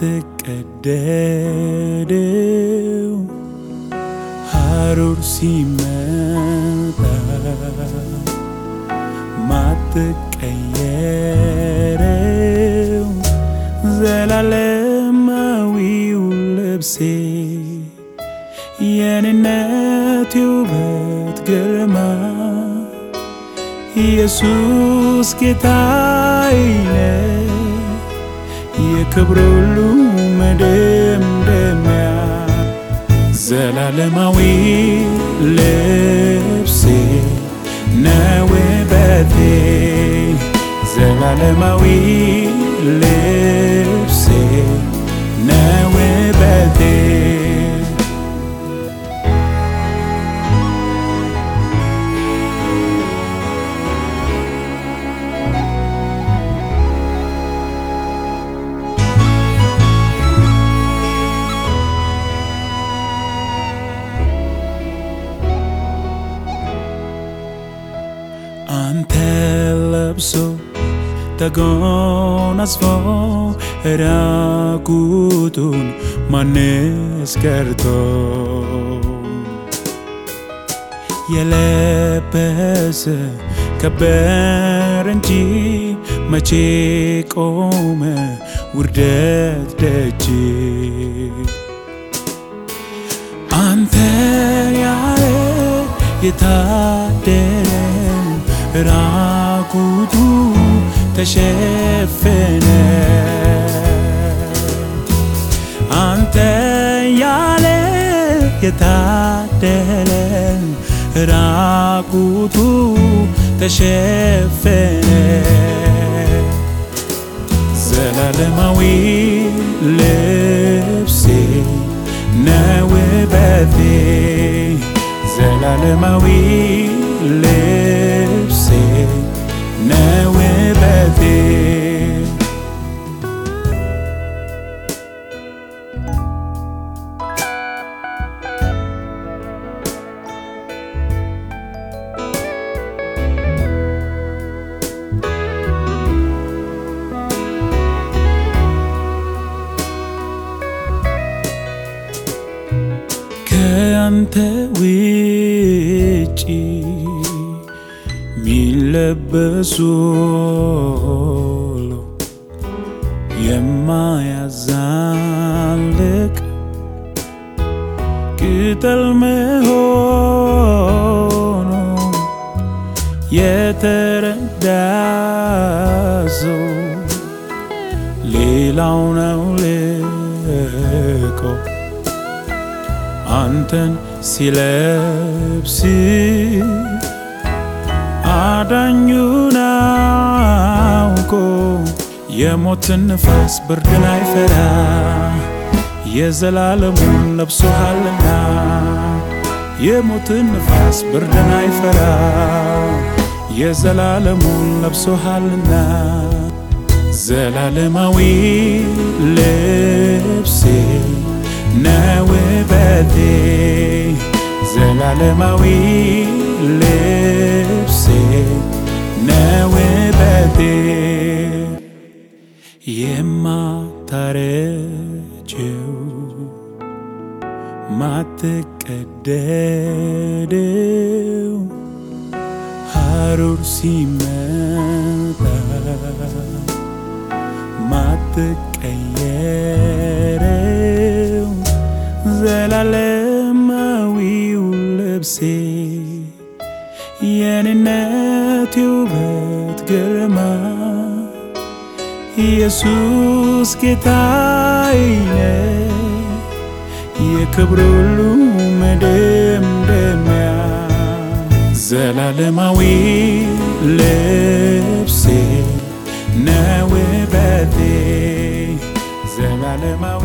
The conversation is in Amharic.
ማትቀደደው ሐሩር ሲመጣ ማትቀየረው ዘላለማዊው ልብሴ የኔነት ውበት ግርማ ኢየሱስ ጌታዬ የክብር ሁሉ መደምደሚያ ዘላለማዊ ልብሴ ነው ውበቴ ዘላለማዊ ልብሴ አንተ ለብሶ ተጎናጽፎ ራቁቱን ማንስ ቀርቶ? የለበሰ ከበር እንጂ መቼ ቆመ ውርደት ደጅ? አንተ ያለ የታደለ ራቁቱ ተሸፈነ አንተ ያለ የታደለ ራቁቱ ተሸፈነ ዘላለማዊ ልብሴ ነው ውበቴ ዘላለማዊ ልብሴ ነው ውበቴ ከአንተ ውጪ ሚለበሱ ሁሉ የማያዛልቅ ቅጠል መሆኑ የተረዳ ሰው ሌላው ነው ልቆ አንተን ሲለብስ አዳኙን አውቆ የሞትን ንፋስ ብርድን አይፈራ የዘላለሙን ለብሶሃልና የሞትን ንፋስ ብርድን አይፈራ የዘላለሙን ለብሶሃልና ዘላለማዊ ልብሴ ነው ውበቴ ዘላለማዊ ልብሴ ማትቀደደው ሐሩር ሲመጣ ማትቀየረው። ዘላለማዊው ልብሴ የኔነት ውበት ግርማ። ኢየሱስ ጌታዬ የክብር ሁሉ መደምደሚያ ዘላለማዊ ልብሴ ነው ውበቴ ዘላለማዊ